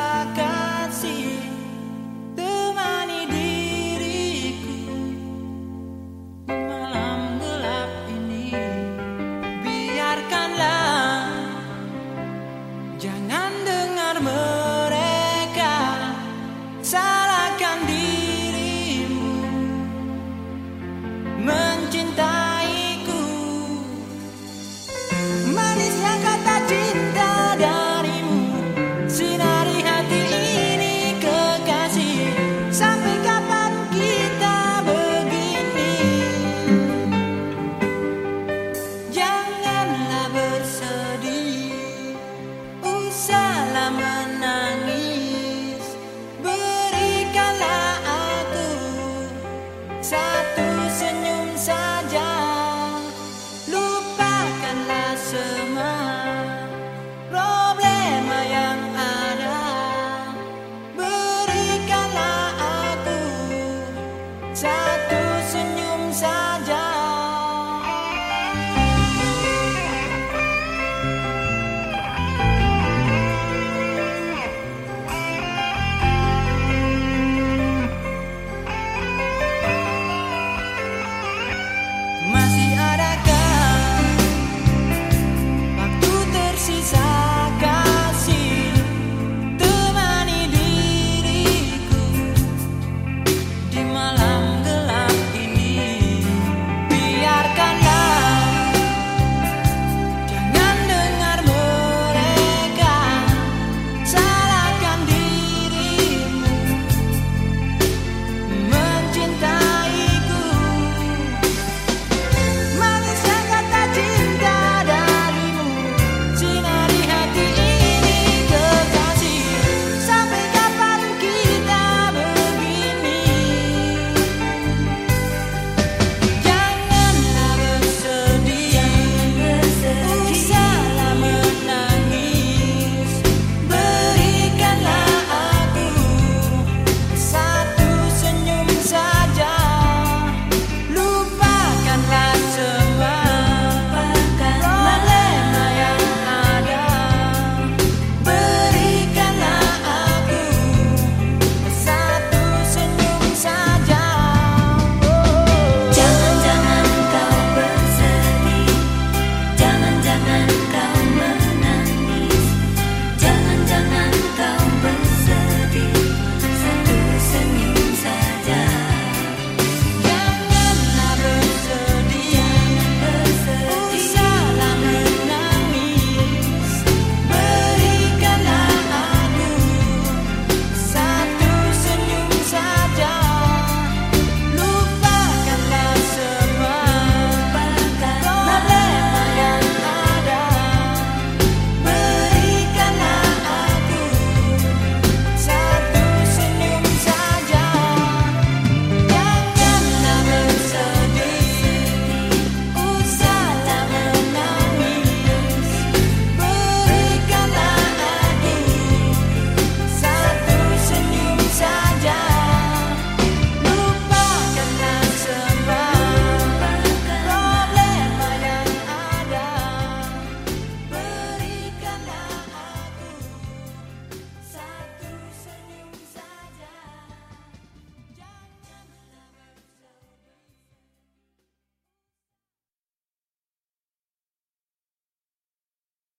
I got salah menangis. Berikanlah aku Satu senyum